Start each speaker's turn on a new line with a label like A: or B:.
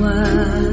A: tua.